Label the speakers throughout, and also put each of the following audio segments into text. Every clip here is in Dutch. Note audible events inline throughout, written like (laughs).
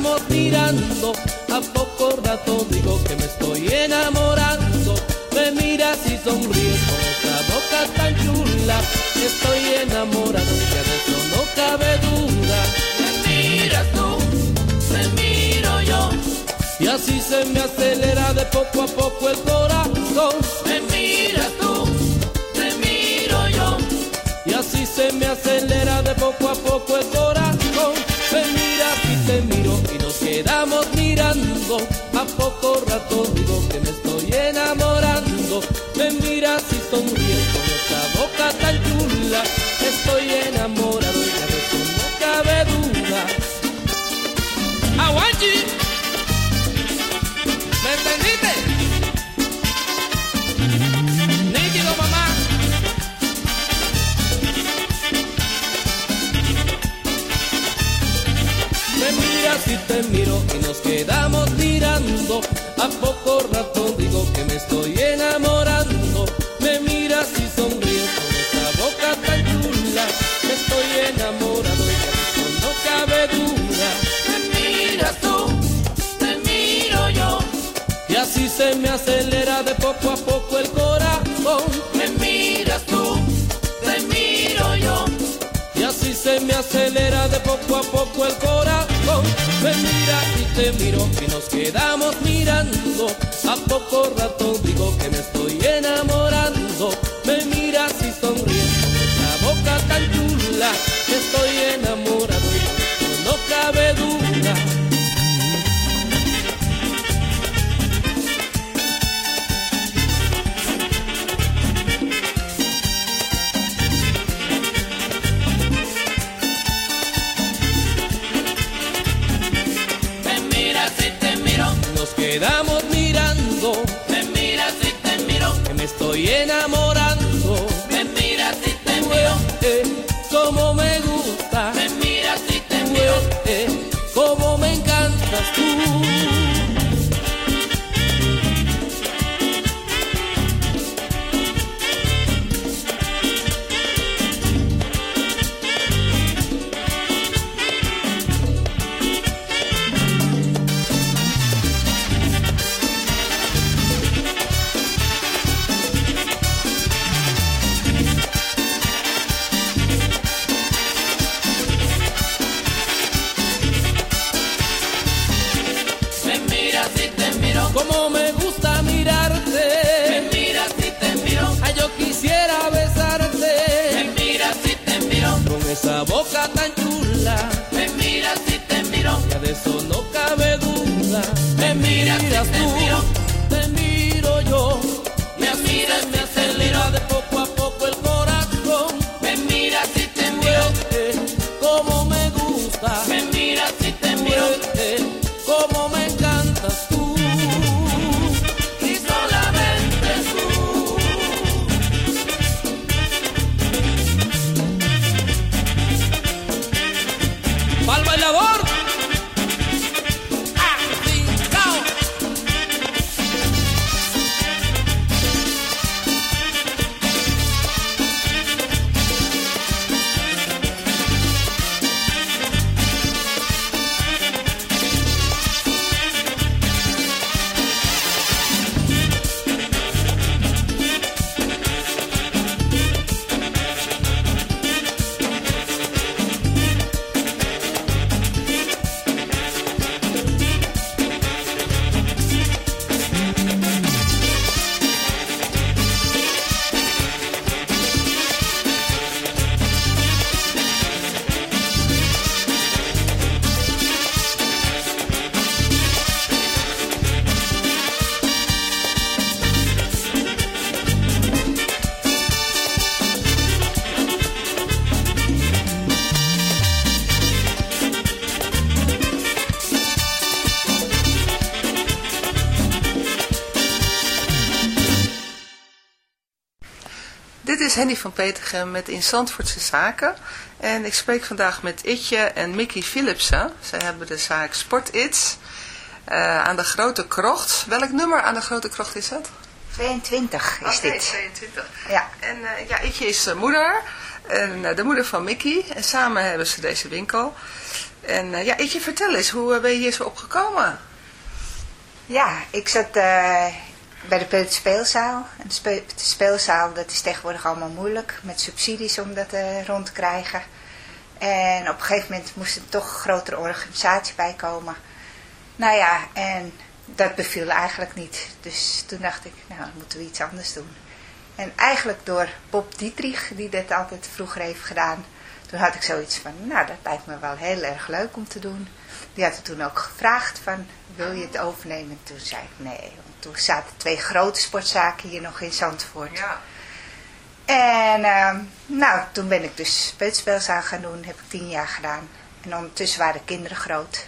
Speaker 1: estamos
Speaker 2: mirando. A poco rato digo
Speaker 1: que me estoy enamorando.
Speaker 2: Me miras y sonríes
Speaker 1: con esa boca tan chula.
Speaker 2: Estoy enamorado y
Speaker 1: de eso no cabe duda.
Speaker 2: Me miras tú, me miro yo. Y así
Speaker 1: se
Speaker 2: me
Speaker 1: acelera de poco a poco el corazón.
Speaker 2: Me miras tú,
Speaker 1: me
Speaker 2: miro
Speaker 1: yo.
Speaker 2: Y así se me acelera
Speaker 1: de poco a poco el corazón
Speaker 2: quedamos mirando, a poco rato
Speaker 1: digo que me estoy enamorando,
Speaker 2: me miras y sonríes.
Speaker 1: el corazón. Me mira
Speaker 2: y te miro
Speaker 1: y nos quedamos mirando a
Speaker 3: poco rato. Is Henny van Petergem met In Zandvoortse Zaken. En ik spreek vandaag met Itje en Mickey Philipsen. Zij hebben de zaak Sport Its eh, aan de Grote Krocht. Welk nummer aan de Grote Krocht is het?
Speaker 4: 22 is dit.
Speaker 3: 22.
Speaker 4: Ja.
Speaker 3: En eh, ja, Itje is de moeder. En eh, de moeder van Mickey. En samen hebben ze deze winkel. En ja, Itje, vertel eens, hoe ben je hier zo opgekomen?
Speaker 4: Ja, ik zat bij de peuterspeelzaal. En de spe- de speelzaal, dat is tegenwoordig allemaal moeilijk. Met subsidies om dat eh, rond te krijgen. En op een gegeven moment moest er toch een grotere organisatie bij komen. Nou ja, en dat beviel eigenlijk niet. Dus toen dacht ik, nou, dan moeten we iets anders doen. En eigenlijk door Bob Dietrich, die dat altijd vroeger heeft gedaan. Toen had ik zoiets van, nou, dat lijkt me wel heel erg leuk om te doen. Die had het toen ook gevraagd van, wil je het overnemen? En toen zei ik nee, want toen zaten twee grote sportzaken hier nog in Zandvoort.
Speaker 3: Ja.
Speaker 4: En ehm, nou, toen ben ik dus peuterspeelzaal gaan doen, heb ik tien jaar gedaan. En ondertussen waren de kinderen groot.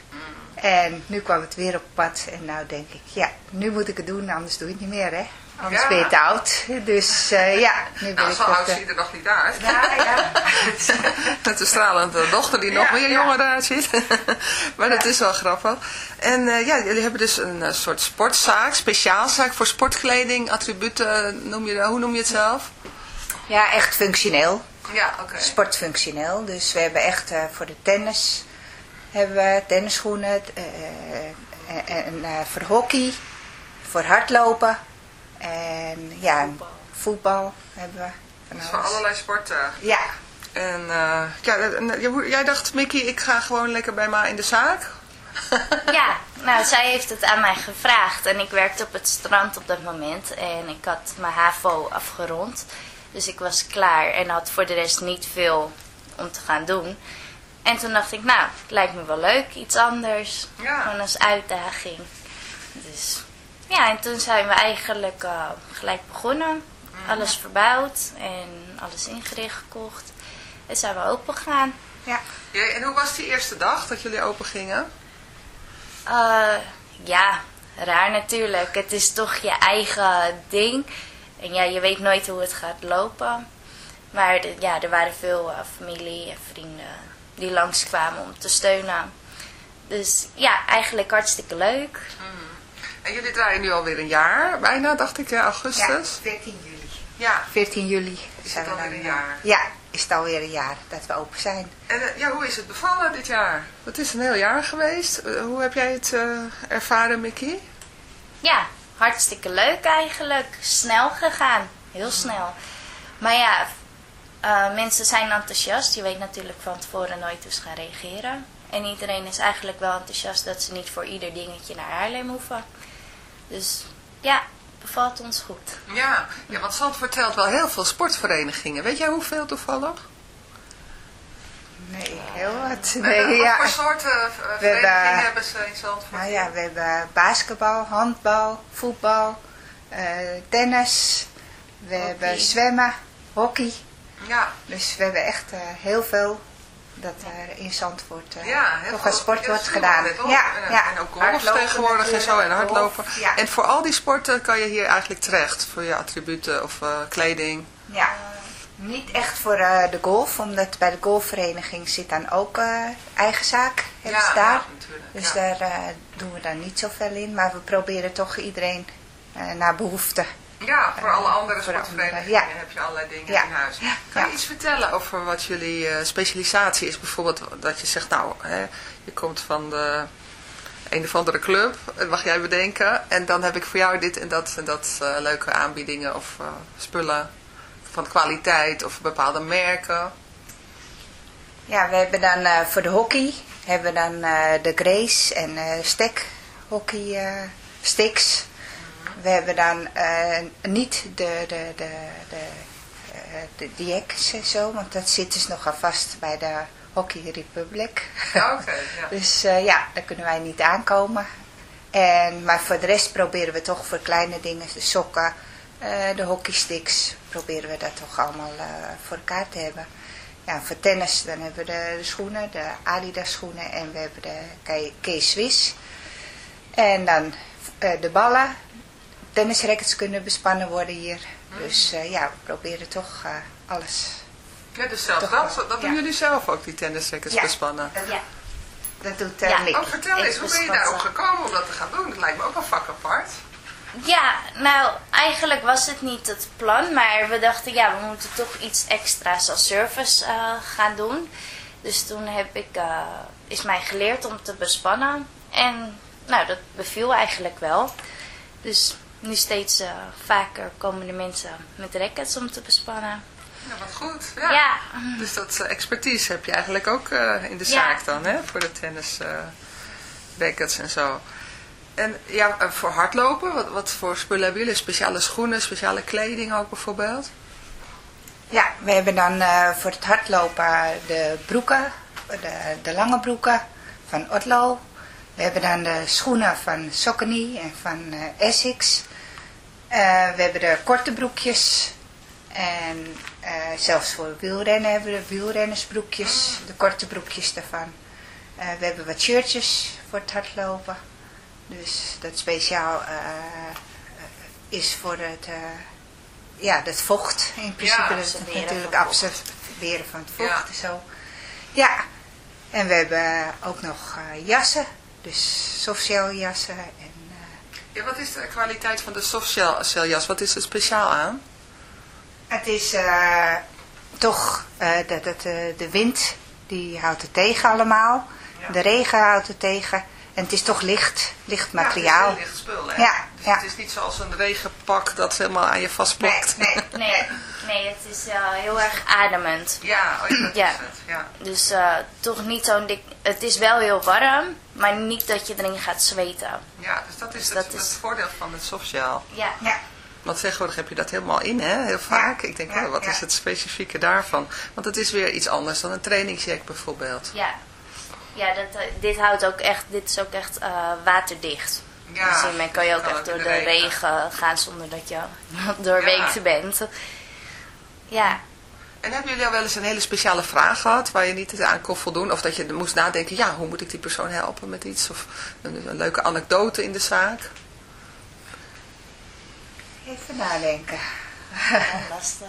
Speaker 4: En nu kwam het weer op pad en nou denk ik, ja, nu moet ik het doen, anders doe je het niet meer hè. Anders
Speaker 3: Ja.
Speaker 4: ben je te oud. Dus eh, ja, nu ben
Speaker 3: Nou, zo oud
Speaker 4: eh,
Speaker 3: ziet er nog niet uit.
Speaker 4: Ja, ja. (laughs)
Speaker 3: Met een stralende dochter die nog meer jonger uitziet. (laughs) maar dat is wel grappig. En eh, ja, jullie hebben dus een eh, soort sportzaak, speciaalzaak voor sportkleding, attributen, noem je, hoe noem je het zelf?
Speaker 4: ja, echt functioneel.
Speaker 3: Ja, oké.
Speaker 4: sportfunctioneel. Dus we hebben echt voor de tennis hebben we tennisschoenen en voor hockey, voor hardlopen en ja, voetbal hebben we. Van
Speaker 3: Dus
Speaker 4: alles.
Speaker 3: allerlei sporten.
Speaker 4: Ja,
Speaker 3: En eh, ja, eh, jij- jij dacht, Mickey, ik ga gewoon lekker bij Ma in de zaak. (laughs)
Speaker 5: Ja, nou, zij heeft het aan mij gevraagd. En ik werkte op het strand op dat moment. En ik had mijn HAVO afgerond. Dus ik was klaar en had voor de rest niet veel om te gaan doen. En toen dacht ik, nou, het lijkt me wel leuk, iets anders.
Speaker 3: Ja.
Speaker 5: Gewoon als uitdaging. Dus ja, en toen zijn we eigenlijk eh, gelijk begonnen. Alles verbouwd en alles ingericht gekocht. En zijn we open gegaan.
Speaker 4: ja.
Speaker 3: Ja, en hoe was die eerste dag dat jullie open gingen?
Speaker 5: Eh, ja, raar natuurlijk. Het is toch je eigen ding. En ja, je weet nooit hoe het gaat lopen. Maar de- ja, er waren veel eh, familie en vrienden die langskwamen om te steunen. Dus ja, eigenlijk hartstikke leuk.
Speaker 3: En jullie draaien nu alweer een jaar, bijna dacht ik, ja,
Speaker 4: ja,
Speaker 3: augustus.
Speaker 4: 14 juli.
Speaker 3: Ja.
Speaker 4: 14 juli
Speaker 3: Is
Speaker 4: zijn
Speaker 3: het
Speaker 4: we
Speaker 3: alweer een jaar?
Speaker 4: Ja, is het alweer een jaar dat we open zijn.
Speaker 3: En eh, ja, hoe is het bevallen dit jaar? Het is een heel jaar geweest. Eh, hoe heb jij het eh, ervaren, Mickey?
Speaker 5: Ja, hartstikke leuk eigenlijk. Snel gegaan. Heel snel. Maar ja, eh, mensen zijn enthousiast. Je weet natuurlijk van tevoren nooit hoe ze gaan reageren. En iedereen is eigenlijk wel enthousiast dat ze niet voor ieder dingetje naar Haarlem hoeven. Dus ja, bevalt ons goed.
Speaker 3: Ja, ja, want Zandvoort telt wel heel veel sportverenigingen. Weet jij hoeveel toevallig?
Speaker 4: Nee, heel wat.
Speaker 3: Nee,
Speaker 4: Nee,
Speaker 3: wat
Speaker 4: ja.
Speaker 3: voor soorten eh, verenigingen
Speaker 4: eh,
Speaker 3: hebben ze in Zandvoort?
Speaker 4: Nou ja, we hebben basketbal, handbal, voetbal, eh, tennis. We
Speaker 5: Hockey.
Speaker 4: hebben zwemmen, hockey.
Speaker 3: Ja,
Speaker 4: Dus we hebben echt eh, heel veel dat er in Zandvoort eh,
Speaker 3: ja veel-
Speaker 4: aan sport wordt gedaan.
Speaker 3: op.
Speaker 4: Ja,
Speaker 3: en,
Speaker 4: ja.
Speaker 3: en ook golf tegenwoordig en zo en
Speaker 4: natuurlijk,
Speaker 3: hardlopen.
Speaker 4: golf, ja.
Speaker 3: En voor al die sporten kan je hier eigenlijk terecht. Voor je attributen of eh, kleding.
Speaker 4: Ja, niet echt voor eh, de golf, omdat bij de golfvereniging zit dan ook eh, eigen zaak. Hebben ze daar.
Speaker 3: ja.
Speaker 4: Dus daar eh, doen we dan niet zoveel in. Maar we proberen toch iedereen eh, naar behoefte.
Speaker 3: Ja, voor alle andere
Speaker 4: voor
Speaker 3: sportverenigingen
Speaker 4: andere,
Speaker 3: heb je allerlei dingen in huis. Kan je iets vertellen over wat jullie eh, specialisatie is? Bijvoorbeeld dat je zegt, nou, hè, je komt van de een of andere club, dat mag jij bedenken. En dan heb ik voor jou dit en dat en dat eh, leuke aanbiedingen of eh, spullen van kwaliteit of bepaalde merken.
Speaker 4: Ja, we hebben dan eh, voor de hockey hebben we dan eh, de Grace en eh stek hockey eh, sticks. We hebben dan eh, niet de, de, de, de, eh, de, de en zo, want dat zit dus nogal vast bij de Hockey Republic.
Speaker 3: Ja, oké. ja. (laughs)
Speaker 4: Dus eh, ja, daar kunnen wij niet aankomen. En, maar voor de rest proberen we toch voor kleine dingen, de sokken, eh, de hockeysticks, proberen we dat toch allemaal voor elkaar te hebben. Ja, voor tennis dan hebben we de, de schoenen, de Adidas schoenen en we hebben de K-Swiss. En dan de ballen, tennisrackets kunnen bespannen worden hier. Dus eh, ja, we proberen toch eh, alles.
Speaker 3: Ja, dus zelfs
Speaker 4: Toch
Speaker 3: dat, dat doen jullie zelf ook, die tennisrackets
Speaker 4: Ja.
Speaker 3: bespannen.
Speaker 4: Dat,
Speaker 5: Ja.
Speaker 4: dat doet eh
Speaker 5: Ja.
Speaker 4: Mick.
Speaker 3: Oh, vertel eens, hoe ben je daar ook gekomen om dat te gaan doen? Dat lijkt me ook een vak apart.
Speaker 5: Ja, nou, eigenlijk was het niet het plan, maar we dachten, ja, we moeten toch iets extra's als service eh, gaan doen. Dus toen heb ik, eh, is mij geleerd om te bespannen. En nou, dat beviel eigenlijk wel. Dus nu steeds eh, vaker komen de mensen met rackets om te bespannen.
Speaker 3: Ja, wat goed. Ja.
Speaker 5: Ja,
Speaker 3: Dus dat eh, expertise heb je eigenlijk ook eh, in de
Speaker 5: Ja.
Speaker 3: zaak dan, hè? Voor de tennis eh rackets en zo. En ja, voor hardlopen, wat, wat voor spullen hebben jullie? Speciale schoenen, speciale kleding ook bijvoorbeeld?
Speaker 4: Ja, we hebben dan eh, voor het hardlopen de broeken, de, de lange broeken van Otlo. We hebben dan de schoenen van Saucony en van eh, Essex. Eh, we hebben de korte broekjes. En eh, zelfs voor wielrennen hebben we de wielrennersbroekjes, de korte broekjes daarvan. Eh, we hebben wat shirtjes voor het hardlopen. Dus dat speciaal is voor het... ja, dat vocht in principe. dat
Speaker 5: absorberen
Speaker 4: natuurlijk absorberen van het vocht
Speaker 3: Ja.
Speaker 4: en zo. Ja, en we hebben ook nog jassen. Dus softshell jassen. En,
Speaker 3: Ja, wat is de kwaliteit van de softshell jas? Wat is er speciaal aan?
Speaker 4: het is eh, toch eh, het, eh, de wind, die houdt het tegen allemaal.
Speaker 3: Ja.
Speaker 4: De regen houdt het tegen. En het is toch licht, licht
Speaker 3: Ja,
Speaker 4: materiaal.
Speaker 3: het is licht spul, hè?
Speaker 4: Ja,
Speaker 3: Dus
Speaker 4: ja.
Speaker 3: het is niet zoals een regenpak dat helemaal aan je
Speaker 4: nee,
Speaker 3: vastplakt.
Speaker 4: nee,
Speaker 5: nee, nee, (laughs) het is eh, heel erg ademend.
Speaker 3: Ja, oh, ja, dat
Speaker 5: Ja.
Speaker 3: is het. Ja.
Speaker 5: Dus eh, toch niet zo'n dik... Het is wel heel warm, maar niet dat je erin gaat zweten.
Speaker 3: ja, dus dat is,
Speaker 5: Dus
Speaker 3: het,
Speaker 5: dat is-
Speaker 3: het voordeel van het softshell.
Speaker 5: Ja,
Speaker 4: Ja,
Speaker 3: Want tegenwoordig heb je dat helemaal in, hè? Heel vaak. Ik denk,
Speaker 4: Ja,
Speaker 3: oh, wat
Speaker 4: ja.
Speaker 3: is het specifieke daarvan? Want het is weer iets anders dan een trainingsjack bijvoorbeeld.
Speaker 5: ja. Ja, dat, eh, dit houdt ook echt, dit is ook echt eh, waterdicht.
Speaker 3: Ja,
Speaker 5: dus kan je ook
Speaker 3: kan
Speaker 5: echt door de regen.
Speaker 3: regen.
Speaker 5: gaan zonder dat je (laughs) doorweekt bent. Ja,
Speaker 3: En hebben jullie al wel eens een hele speciale vraag gehad waar je niet aan kon voldoen? Of dat je moest nadenken, ja, hoe moet ik die persoon helpen met iets? Of een, een leuke anekdote in de zaak?
Speaker 4: even nadenken.
Speaker 5: lastig.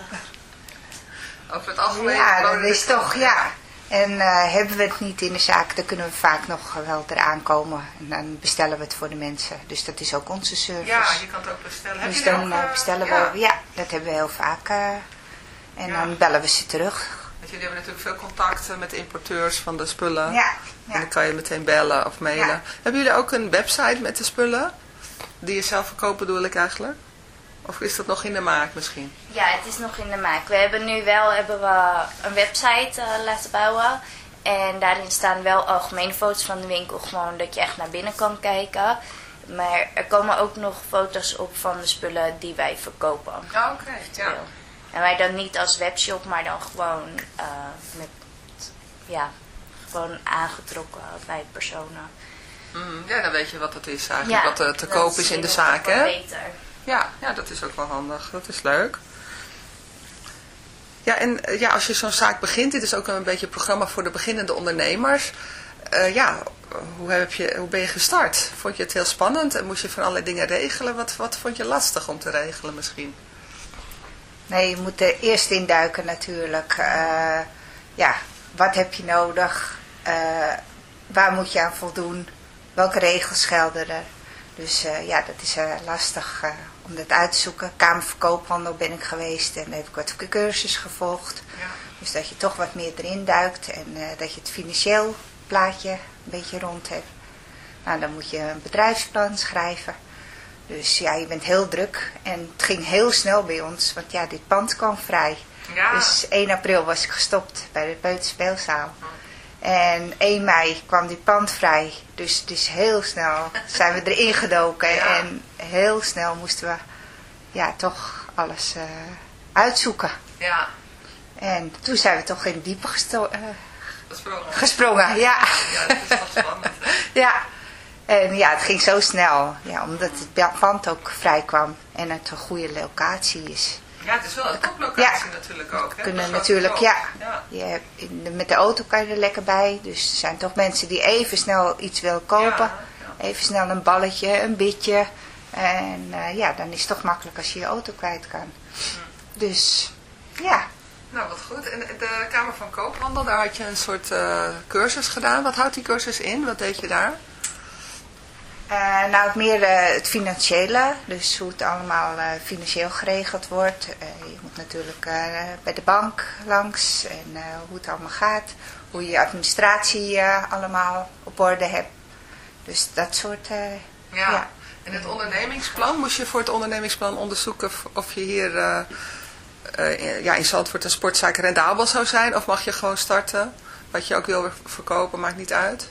Speaker 3: Over het algemeen.
Speaker 4: Ja, dat is
Speaker 3: het-
Speaker 4: toch, ja. En eh, hebben we het niet in de zaak, dan kunnen we vaak nog wel eraan komen. En dan bestellen we het voor de mensen. Dus dat is ook onze service.
Speaker 3: Ja, je kan het ook bestellen.
Speaker 4: Dus dan
Speaker 3: ook,
Speaker 4: eh,
Speaker 3: eh,
Speaker 4: bestellen we, ja, dat hebben we heel vaak. En
Speaker 3: Ja.
Speaker 4: dan bellen we ze terug.
Speaker 3: Want jullie hebben natuurlijk veel contacten met de importeurs van de spullen.
Speaker 4: Ja,
Speaker 3: En dan kan je meteen bellen of mailen.
Speaker 4: Ja.
Speaker 3: Hebben jullie ook een website met de spullen? Die je zelf verkoopt bedoel ik eigenlijk? Of is dat nog in de maak misschien?
Speaker 5: Ja, het is nog in de maak. We hebben nu wel hebben we een website eh, laten bouwen. En daarin staan wel algemene foto's van de winkel. Gewoon dat je echt naar binnen kan kijken. Maar er komen ook nog foto's op van de spullen die wij verkopen.
Speaker 3: Ja, oké. Ja.
Speaker 5: En wij dan niet als webshop, maar dan gewoon eh, met, ja, gewoon aangetrokken bij personen.
Speaker 3: Mm, ja, dan weet je wat het is eigenlijk, wat er te koop is in de zaak, hè?
Speaker 5: beter.
Speaker 3: Ja, ja, dat is ook wel handig. Dat is leuk. Ja, en eh, ja, als je zo'n zaak begint, dit is ook een beetje een programma voor de beginnende ondernemers. Eh, ja, hoe, heb je, hoe ben je gestart? Vond je het heel spannend en moest je van allerlei dingen regelen? Wat, wat vond je lastig om te regelen misschien?
Speaker 4: Nee, je moet er eerst induiken natuurlijk. Eh, ja, wat heb je nodig? Eh, waar moet je aan voldoen? Welke regels gelden er? Dus eh, ja, dat is lastig om dat uit te zoeken. Kamerverkoophandel ben ik geweest en heb ik wat cursus gevolgd.
Speaker 3: Ja.
Speaker 4: Dus dat je toch wat meer erin duikt en dat je het financieel plaatje een beetje rond hebt. Nou, dan moet je een bedrijfsplan schrijven. Dus ja, je bent heel druk en het ging heel snel bij ons, want ja, dit pand kwam vrij.
Speaker 3: Ja.
Speaker 4: Dus 1 april was ik gestopt bij de Peuterspeelzaal. En 1 mei kwam die pand vrij. Dus het is heel snel zijn we erin gedoken.
Speaker 3: Ja.
Speaker 4: En heel snel moesten we ja, toch alles eh, uitzoeken.
Speaker 3: Ja,
Speaker 4: En toen zijn we toch in diepe gesto- eh,
Speaker 3: wel
Speaker 4: gesprongen. Ja.
Speaker 3: Ja, dat is wel spannend. hè? (laughs)
Speaker 4: ja. En ja, het ging zo snel. Ja, omdat het pand ook vrij kwam. En het een goede locatie is.
Speaker 3: Ja, het is wel een toplocatie natuurlijk ook. Hè?
Speaker 4: kunnen natuurlijk, ja.
Speaker 3: top. ja.
Speaker 4: Je hebt in de- met de auto kan je er lekker bij. Dus er zijn toch mensen die even snel iets willen kopen.
Speaker 3: Ja, ja.
Speaker 4: Even snel een balletje, een bitje. En eh, ja, dan is het toch makkelijk als je je auto kwijt kan. Dus ja,
Speaker 3: Nou, wat goed. En de Kamer van Koophandel, daar had je een soort eh, cursus gedaan. Wat houdt die cursus in? Wat deed je daar?
Speaker 4: Eh, nou, het meer eh, het financiële, dus hoe het allemaal eh, financieel geregeld wordt. Je moet natuurlijk bij de bank langs en hoe het allemaal gaat. Hoe je administratie allemaal op orde hebt. Dus dat soort...
Speaker 3: Ja.
Speaker 4: Ja.
Speaker 3: En het ondernemingsplan, moest je voor het ondernemingsplan onderzoeken of- of je hier ja, in Zandvoort een sportzaak rendabel zou zijn? Of mag je gewoon starten? Wat je ook wil verkopen, maakt niet uit.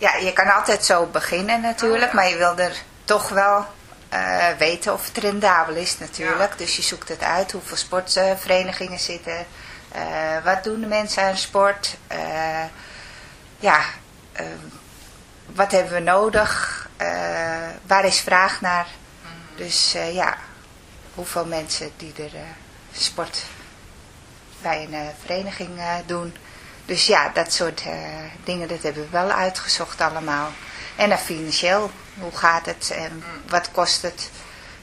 Speaker 4: Ja, je kan altijd zo beginnen natuurlijk,
Speaker 3: Oh, ja.
Speaker 4: maar je wil er toch wel eh, weten of het rendabel is natuurlijk.
Speaker 3: Ja.
Speaker 4: Dus je zoekt het uit, hoeveel sportverenigingen zitten, eh, wat doen de mensen aan sport, eh, ja, eh, wat hebben we nodig, waar is vraag naar. Dus eh, ja, hoeveel mensen die er sport bij een vereniging doen. Dus ja, dat soort eh, dingen, dat hebben we wel uitgezocht allemaal. En dan financieel, hoe gaat het en wat kost het?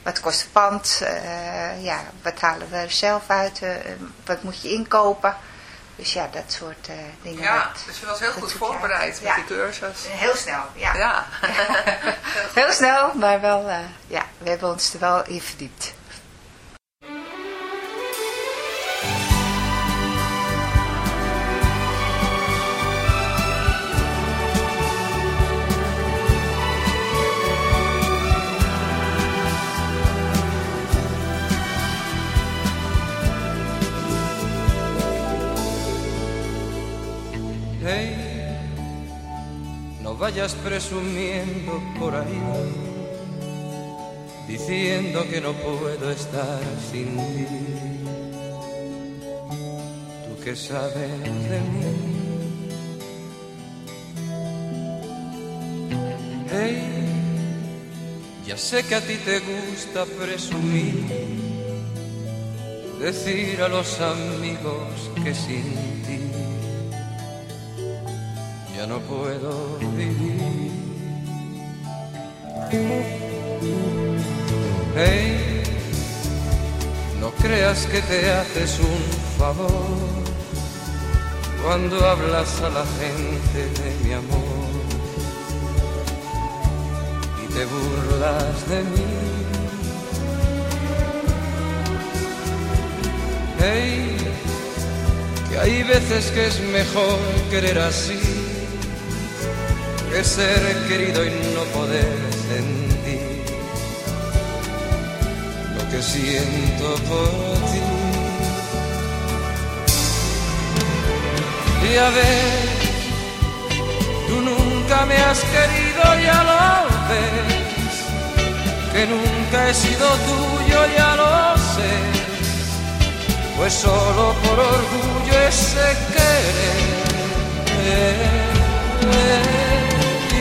Speaker 4: Wat kost het pand? Eh, ja, wat halen we er zelf uit? Eh, wat moet je inkopen? Dus ja, dat soort dingen.
Speaker 3: Ja,
Speaker 4: dat-
Speaker 3: dus je was heel goed voorbereid met
Speaker 4: Ja.
Speaker 3: die cursus.
Speaker 4: Heel snel, ja.
Speaker 3: Ja. (laughs)
Speaker 4: Heel snel, maar wel, ja, we hebben ons er wel in verdiept.
Speaker 1: Vayas presumiendo por ahí, diciendo que no puedo estar sin ti. Tú que sabes de mí. Hey, ya sé que a ti te gusta presumir, decir a los amigos que sin ti ya no puedo vivir. Hey, no creas que te haces un favor cuando hablas a la gente de mi amor y te burlas de mí. Hey, que hay veces que es mejor querer así que ser querido y no poder sentir lo que siento por ti. Y a ver, tú nunca me has querido, ya lo ves. que nunca he sido tuyo, ya lo sé. Pues solo por orgullo ese querer.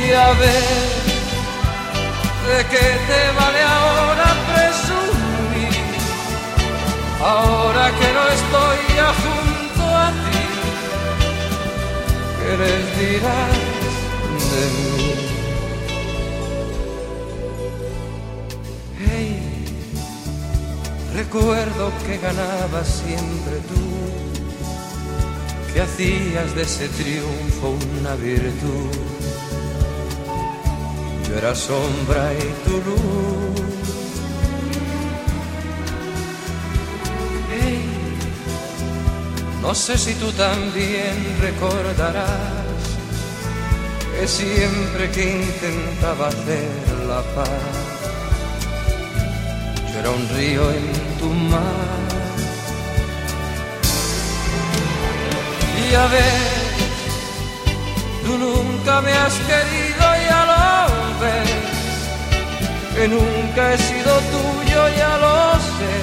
Speaker 1: A ver, ¿de qué te vale ahora presumir? Ahora que no estoy ya junto a ti, ¿qué les dirás de mí? Hey, recuerdo que ganabas siempre tú, que hacías de ese triunfo una virtud. Yo era sombra y tu luz. Hey, no sé si tú también recordarás que siempre que intentaba hacer la paz yo era un río en tu mar. Y a ver, tú nunca me has querido, ves, que nunca he sido tuyo, ya lo sé,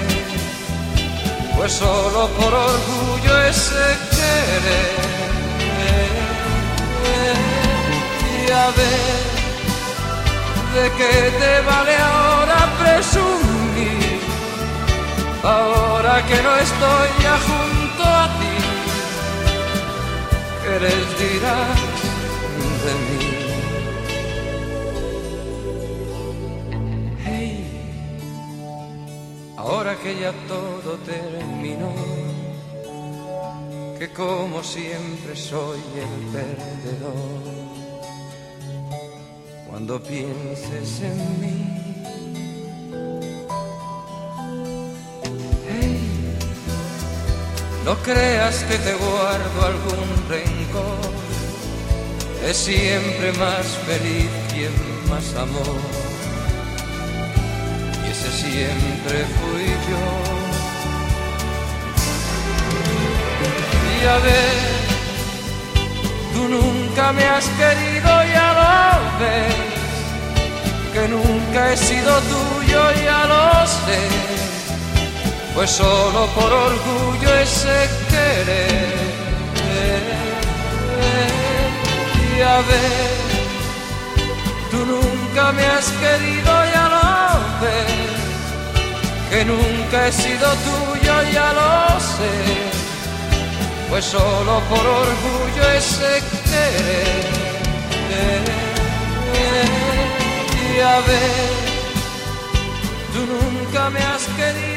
Speaker 1: pues solo por orgullo ese querer. Y a ver, ¿de qué te vale ahora presumir? Ahora que no estoy ya junto a ti, ¿qué les dirás de mí? Ahora que ya todo terminó, que como siempre soy el perdedor cuando pienses en mí. No creas que te guardo algún rencor, es siempre más feliz quien más amor, siempre fui yo. Y a ver, Tú nunca me has querido, ya lo ves. Que nunca he sido tuyo, ya lo sé. Pues solo por orgullo ese querer. Y a ver, tú nunca me has querido, ya ves. Que nunca he sido tuyo, ya lo sé pues solo por orgullo ese querer. Y a ver, tú nunca me has querido,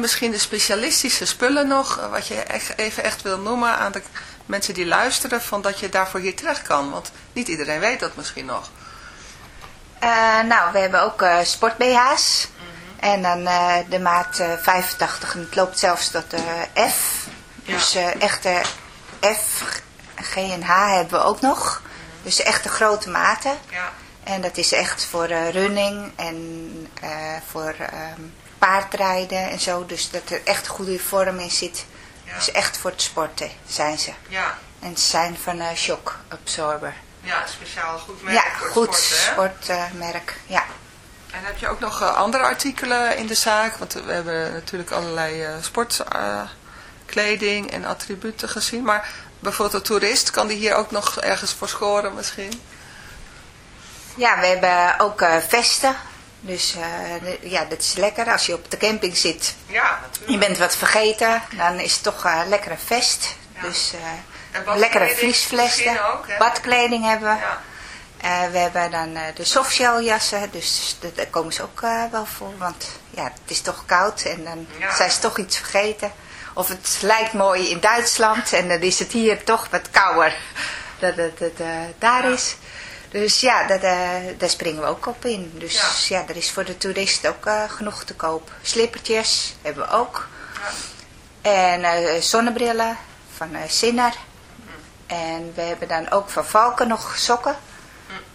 Speaker 3: misschien de specialistische spullen nog, eh, wat je echt, even echt wil noemen aan de mensen die luisteren, van dat je daarvoor hier terecht kan? Want niet iedereen weet dat misschien nog.
Speaker 4: Eh, nou, we hebben ook eh, sport-BH's. En dan de maat eh, 85 en het loopt zelfs tot F. Dus echte F, G en H hebben we ook nog. Dus echte grote maten.
Speaker 3: Ja.
Speaker 4: En dat is echt voor running en voor ehm, paardrijden en zo. Dus dat er echt goede vorm in zit.
Speaker 3: Ja.
Speaker 4: Dus echt voor het sporten zijn ze.
Speaker 3: Ja,
Speaker 4: En ze zijn van eh, Shock Absorber.
Speaker 3: ja speciaal goed merk
Speaker 4: Ja,
Speaker 3: voor het
Speaker 4: goed sportmerk. ja.
Speaker 3: En heb je ook nog eh, andere artikelen in de zaak? Want we hebben natuurlijk allerlei eh, sportkleding en attributen gezien. Maar bijvoorbeeld een toerist, kan die hier ook nog ergens voor scoren misschien?
Speaker 4: Ja, we hebben ook eh, vesten. Dus eh, ja, dat is lekker. Als je op de camping zit,
Speaker 3: Ja,
Speaker 4: je
Speaker 3: natuurlijk.
Speaker 4: bent wat vergeten, dan is het toch eh lekker een vest.
Speaker 3: Ja.
Speaker 4: Dus
Speaker 3: badkleding
Speaker 4: lekkere
Speaker 3: hè?
Speaker 4: Badkleding hebben we.
Speaker 3: Ja.
Speaker 4: We hebben dan de softshelljassen, dus dat- daar komen ze ook wel voor. Want ja, het is toch koud en dan
Speaker 3: Ja.
Speaker 4: zijn ze toch iets vergeten. Of het lijkt mooi in Duitsland en dan is het hier toch wat kouder (laughs) dat het, het, daar is. Dus ja, dat, eh, daar springen we ook op in. Dus ja, er is voor de toerist ook eh, genoeg te koop. Slippertjes hebben we ook.
Speaker 3: Ja.
Speaker 4: En eh, zonnebrillen van Sinner. En we hebben dan ook van Valken nog sokken.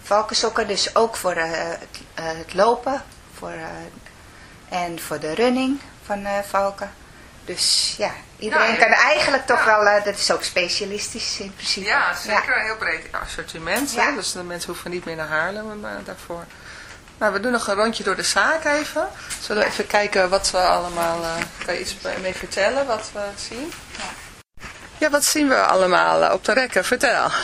Speaker 4: Valkensokken, dus ook voor het, het lopen. Voor, en voor de running van Valken. Dus ja, iedereen
Speaker 3: Ja,
Speaker 4: kan eigenlijk toch
Speaker 3: Ja.
Speaker 4: wel, eh, dat is ook specialistisch in principe.
Speaker 3: Ja, zeker. Een heel breed assortiment.
Speaker 4: Ja.
Speaker 3: Hè? Dus de mensen hoeven niet meer naar Haarlem eh, daarvoor. Nou, we doen nog een rondje door de zaak even. Zullen we even kijken wat we allemaal... eh, kan je iets mee vertellen wat we zien? Ja, wat zien we allemaal op de rekken? Vertel. (laughs)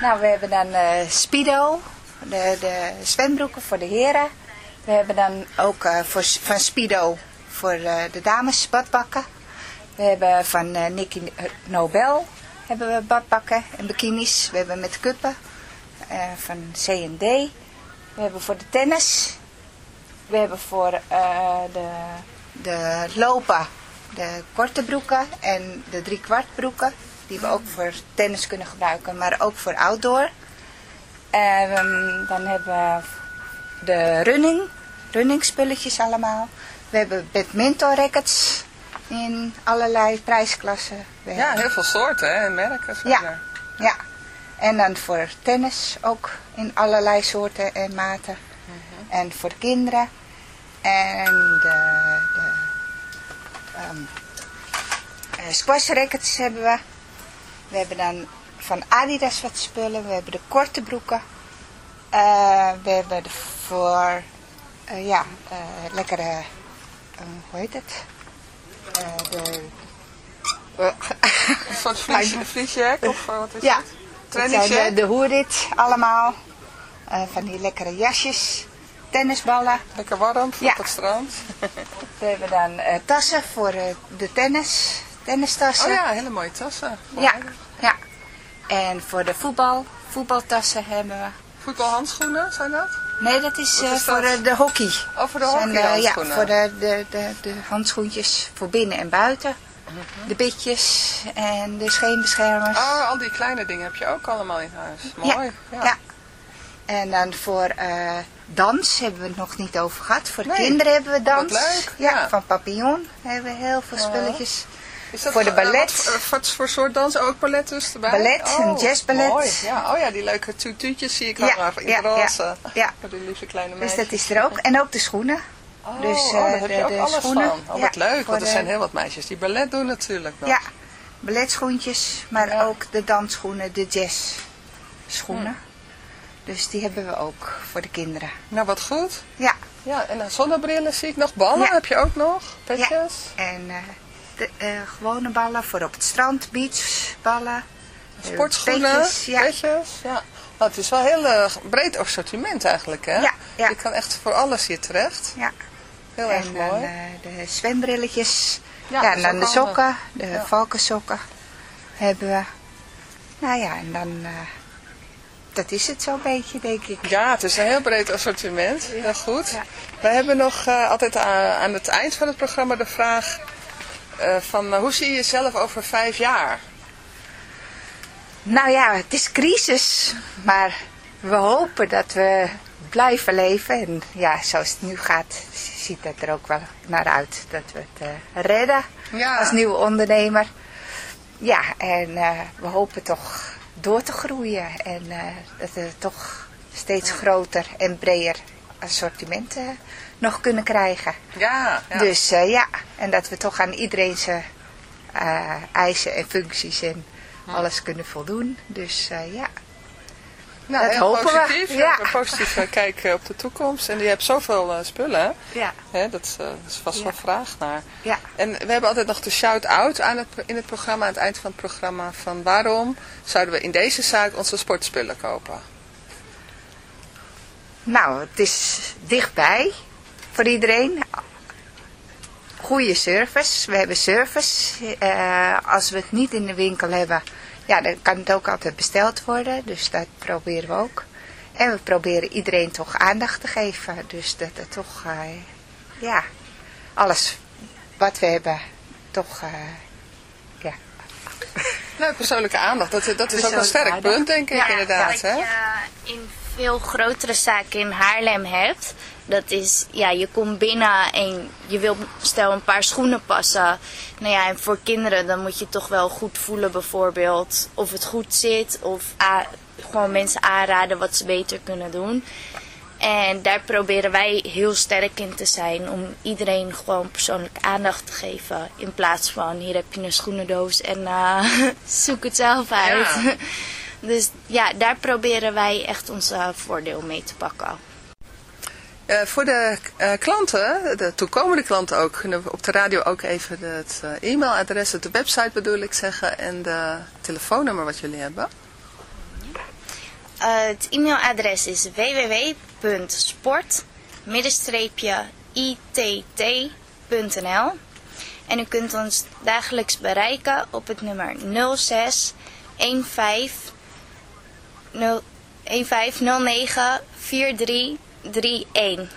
Speaker 4: Nou, we hebben dan eh, Speedo, de, de zwembroeken voor de heren. We hebben dan ook voor, van Speedo voor de dames badbakken. We hebben van eh Nicky Nobel hebben we badbakken en bikinis. We hebben met kuppen eh, van C&D. We hebben voor de tennis. We hebben voor eh, de, de lopen de korte broeken en de drie kwart broeken. Die we ook voor tennis kunnen gebruiken, maar ook voor outdoor. Ehm, dan hebben we de running, running spulletjes allemaal. We hebben badminton rackets in allerlei prijsklassen.
Speaker 3: Ja, heel veel soorten hè, en merken. zijn
Speaker 4: Ja. ja. En dan voor tennis ook in allerlei soorten en maten. En voor de kinderen. En de, de ehm eh, squashrackets hebben we. We hebben dan van Adidas wat spullen. We hebben de korte broeken. Eh, we hebben de voor, eh, ja, lekkere, hoe heet het? Eh, de,
Speaker 3: Een soort of eh, wat is
Speaker 4: ja,
Speaker 3: het?
Speaker 4: dat zijn
Speaker 3: Trainingsjack?
Speaker 4: de, de hoerit allemaal. Eh, van die lekkere jasjes. Tennisballen.
Speaker 3: Lekker warm voor
Speaker 4: Ja.
Speaker 3: op het strand. (laughs)
Speaker 4: We hebben dan eh, tassen voor eh, de tennis. Tennistassen.
Speaker 3: Oh ja, hele mooie tassen.
Speaker 4: ja, ja. En voor de voetbal. Voetbaltassen hebben we.
Speaker 3: Voetbalhandschoenen, zijn dat?
Speaker 4: Nee, dat is, eh,
Speaker 3: is
Speaker 4: voor
Speaker 3: dat?
Speaker 4: de, hockey.
Speaker 3: Oh, voor de
Speaker 4: Zijn, eh,
Speaker 3: hockeyhandschoenen.
Speaker 4: ja, voor de, de, de, de handschoentjes voor binnen en buiten.
Speaker 3: Mhm.
Speaker 4: De bitjes en de scheenbeschermers.
Speaker 3: Oh, al die kleine dingen heb je ook allemaal in huis. Mooi. Ja.
Speaker 4: ja. En dan voor eh, dans hebben we het nog niet over gehad. Voor de
Speaker 3: Nee.
Speaker 4: kinderen hebben we dans.
Speaker 3: Wat leuk,
Speaker 4: Ja,
Speaker 3: ja.
Speaker 4: van Papillon hebben we heel veel spulletjes.
Speaker 3: Is dat
Speaker 4: Voor de ballet.
Speaker 3: Wat, voor- wat voor soort dans? Ook ballet dus erbij?
Speaker 4: Ballet, een jazzballet.
Speaker 3: Mooi. Ja, oh ja, die leuke tutuutjes zie ik
Speaker 4: Ja,
Speaker 3: hangen in
Speaker 4: ja,
Speaker 3: roze.
Speaker 4: ja, (laughs) ja.
Speaker 3: Voor die lieve kleine
Speaker 4: Dus
Speaker 3: meisjes.
Speaker 4: dat is er ook. En ook de schoenen.
Speaker 3: Oh,
Speaker 4: dus,
Speaker 3: oh,
Speaker 4: eh,
Speaker 3: daar heb
Speaker 4: de-
Speaker 3: je ook
Speaker 4: de
Speaker 3: alles
Speaker 4: schoenen.
Speaker 3: van. Oh,
Speaker 4: Ja,
Speaker 3: wat leuk, want er
Speaker 4: de-
Speaker 3: zijn heel wat meisjes die ballet doen natuurlijk nog.
Speaker 4: Ja, balletschoentjes, maar ook de dansschoenen, de jazzschoenen. Dus die hebben we ook voor de kinderen.
Speaker 3: Nou, wat goed.
Speaker 4: Ja,
Speaker 3: Ja, en zonnebrillen zie ik nog. Ballen heb je ook nog. Petjes.
Speaker 4: en eh, de eh, gewone ballen voor op het strand, beachballen. eh,
Speaker 3: Sportschoenen,
Speaker 4: petjes, ja.
Speaker 3: petjes. Ja. Nou, het is wel een heel eh, breed assortiment eigenlijk, hè?
Speaker 4: Ja, ja.
Speaker 3: Je kan echt voor alles hier terecht.
Speaker 4: Ja.
Speaker 3: Heel erg
Speaker 4: en dan
Speaker 3: mooi.
Speaker 4: eh, de zwembrilletjes.
Speaker 3: Ja,
Speaker 4: en dan de sokken, de
Speaker 3: Ja.
Speaker 4: valkensokken hebben we. Nou ja, en dan, dat is het zo'n beetje, denk ik.
Speaker 3: Ja, het is een heel breed assortiment. Heel goed. We hebben nog altijd aan het eind van het programma de vraag eh, van eh, hoe zie je jezelf over vijf jaar?
Speaker 4: Nou ja, het is crisis, maar we hopen dat we blijven leven. En ja, zoals het nu gaat, ziet het er ook wel naar uit dat we het eh, redden
Speaker 3: Ja.
Speaker 4: als nieuwe ondernemer. Ja, en we hopen toch door te groeien en dat we toch steeds groter en breder assortiment eh, nog kunnen krijgen.
Speaker 3: Ja, ja.
Speaker 4: Dus eh, ja, en dat we toch aan iedereen zijn eh, eisen en functies en alles kunnen voldoen. Dus eh, ja.
Speaker 3: nou,
Speaker 4: dat
Speaker 3: heel
Speaker 4: hopen we.
Speaker 3: positief.
Speaker 4: Ja.
Speaker 3: Een positieve kijk eh, op de toekomst. En je hebt zoveel spullen.
Speaker 4: Ja.
Speaker 3: Hè, dat, is, dat is vast
Speaker 4: Ja.
Speaker 3: wel vraag naar.
Speaker 4: Ja.
Speaker 3: En we hebben altijd nog de shout-out aan het, in het programma, aan het eind van het programma, van waarom zouden we in deze zaak onze sportspullen kopen?
Speaker 4: Nou, het is dichtbij voor iedereen. Goede service. We hebben service. Eh, als we het niet in de winkel hebben, ja, dan kan het ook altijd besteld worden. Dus dat proberen we ook. En we proberen iedereen toch aandacht te geven. Dus dat het toch, eh, ja, alles wat we hebben, toch, eh, ja.
Speaker 3: Nou, persoonlijke aandacht, dat, dat is ook een sterk
Speaker 4: aandacht.
Speaker 3: punt, denk ik,
Speaker 5: Ja,
Speaker 3: inderdaad.
Speaker 5: Wat
Speaker 3: Hè?
Speaker 5: je in veel grotere zaken in Haarlem hebt. Dat is, ja, je komt binnen en je wil stel een paar schoenen passen. Nou ja, en voor kinderen dan moet je toch wel goed voelen bijvoorbeeld of het goed zit. Of gewoon mensen aanraden wat ze beter kunnen doen. En daar proberen wij heel sterk in te zijn om iedereen gewoon persoonlijk aandacht te geven. In plaats van hier heb je een schoenendoos en eh, (laughs) zoek het zelf uit.
Speaker 3: Ja. (laughs)
Speaker 5: Dus ja, daar proberen wij echt ons eh, voordeel mee te pakken.
Speaker 3: Eh, voor de eh, klanten, de toekomende klanten ook, kunnen we op de radio ook even het e-mailadres, de website bedoel ik zeggen, en de telefoonnummer wat jullie hebben.
Speaker 5: Het e-mailadres is www.sport-itt.nl En u kunt ons dagelijks bereiken op het nummer 06 15 0 1509 4331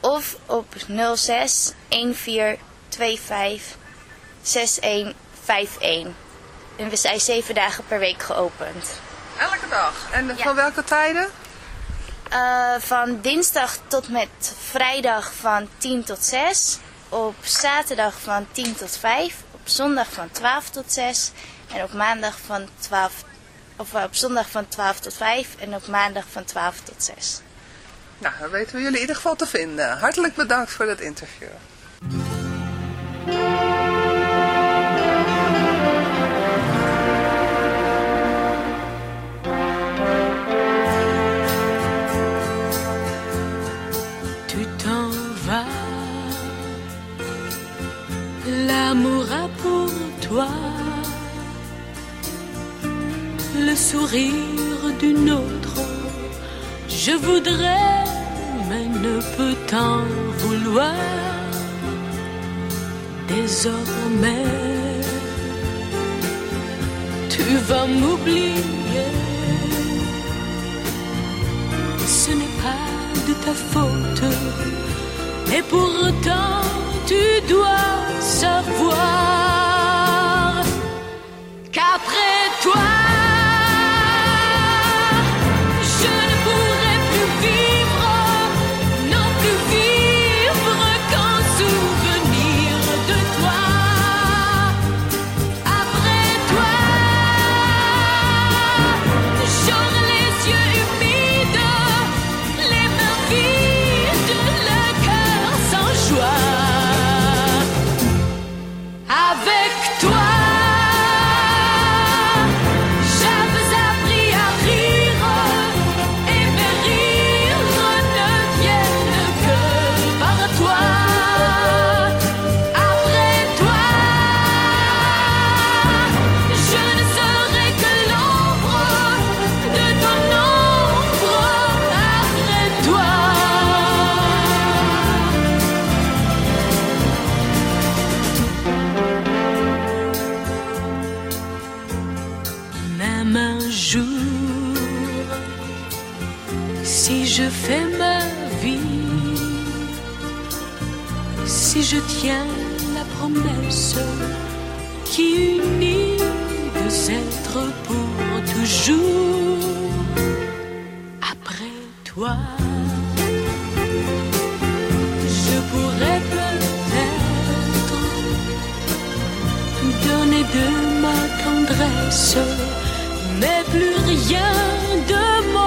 Speaker 5: of op 06 1425 6151. En we zijn zeven dagen per week geopend.
Speaker 3: Elke dag. En
Speaker 5: Ja.
Speaker 3: van welke tijden?
Speaker 5: Eh, van dinsdag tot met vrijdag van 10 tot 6. Op zaterdag van 10 tot 5. Op zondag van 12 tot 6. En op maandag van 12. Of eh, op zondag van 12 tot 5. En op maandag van 12 tot 6.
Speaker 3: Nou, dan weten we jullie in ieder geval te vinden. Hartelijk bedankt voor het interview.
Speaker 6: L'amour a pour toi le sourire d'une autre. Je voudrais, mais ne peux t'en vouloir. Désormais, tu vas m'oublier ce n'est pas de ta faute. Et pourtant, tu dois savoir qu'après toi, toujours, après toi, je pourrais peut-être donner de ma tendresse, mais plus rien de mon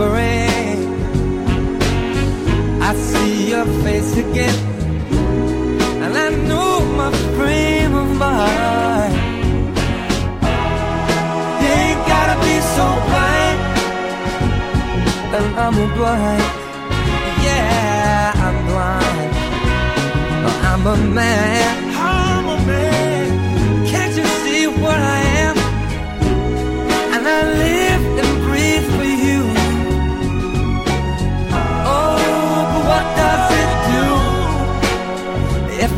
Speaker 1: remembering. I see your face again And I know my frame of mind. You ain't gotta be so blind And I'm blind. Yeah, I'm blind. But I'm a man.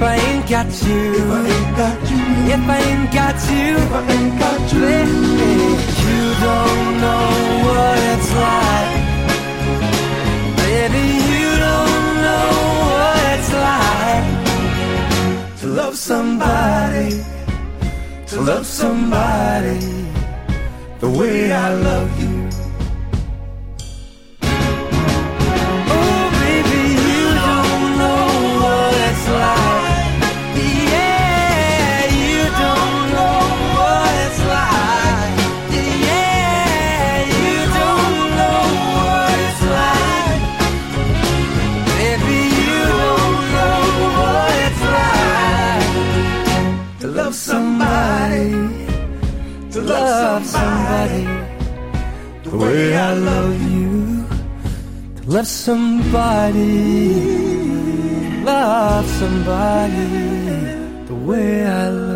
Speaker 1: Ain't got you, if I ain't got you, if I ain't got you, if I ain't got you, baby, you don't know what it's like, baby. You don't know what it's like to love somebody, to love somebody. The way I love you. way I love you. To love somebody, love somebody the way I love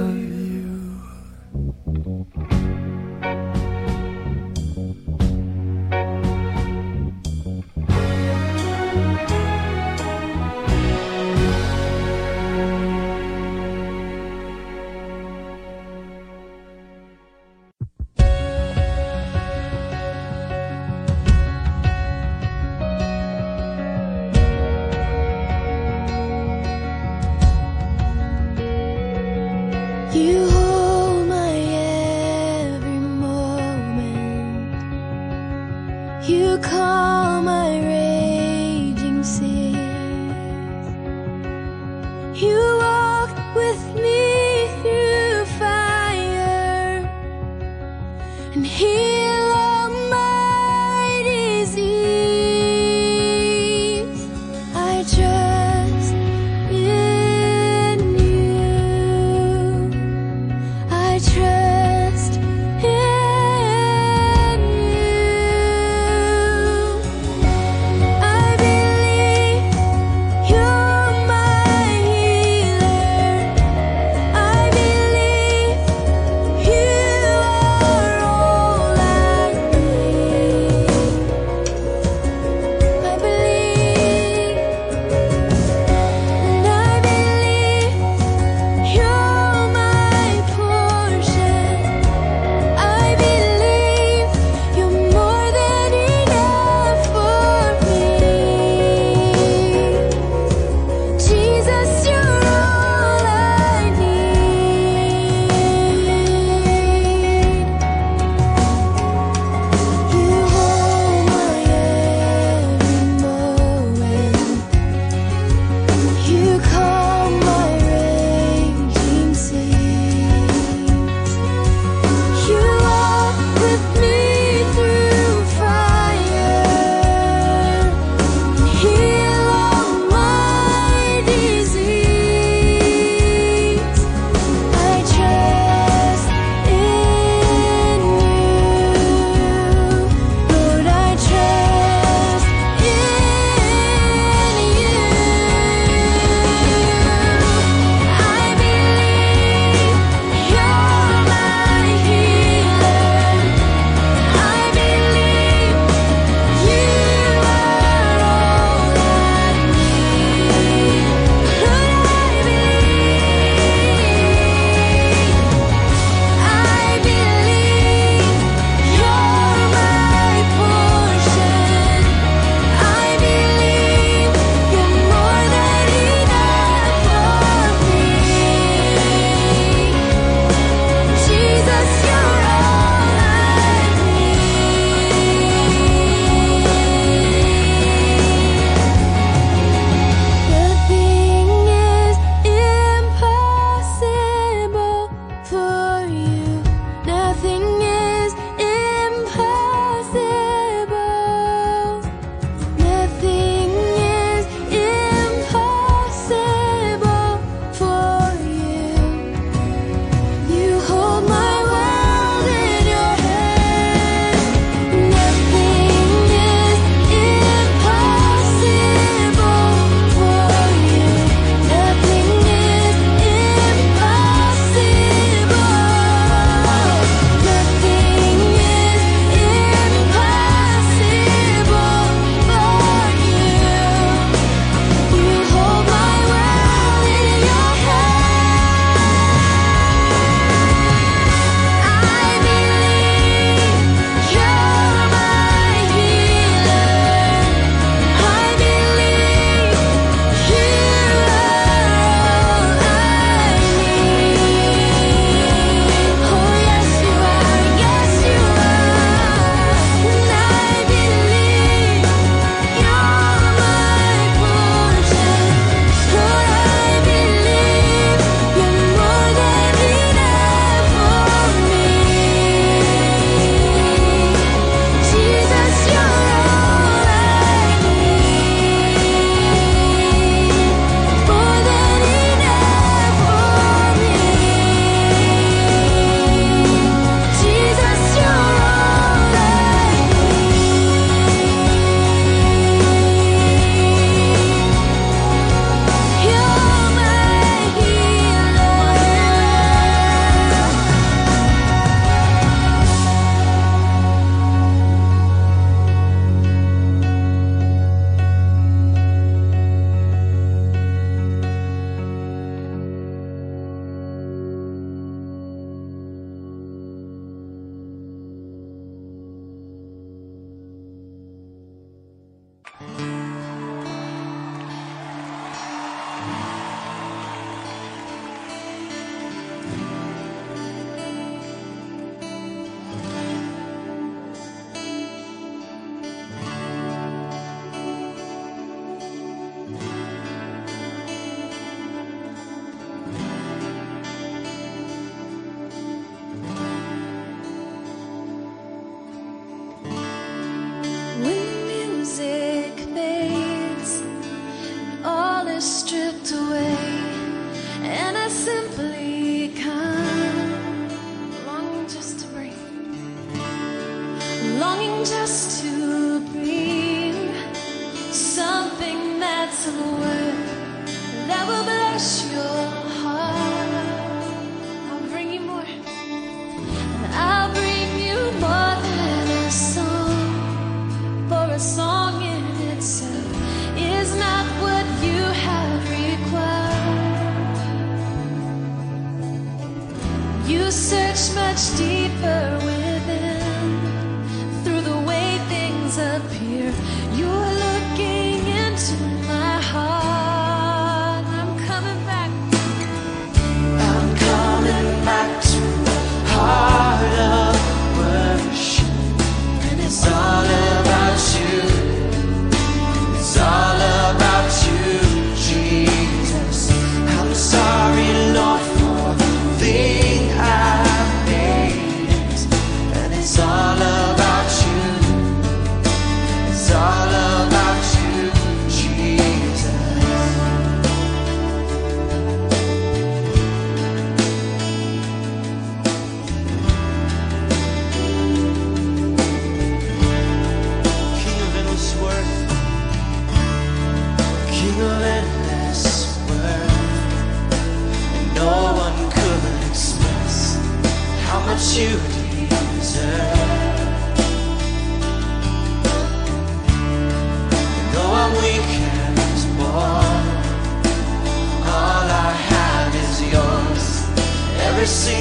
Speaker 2: See.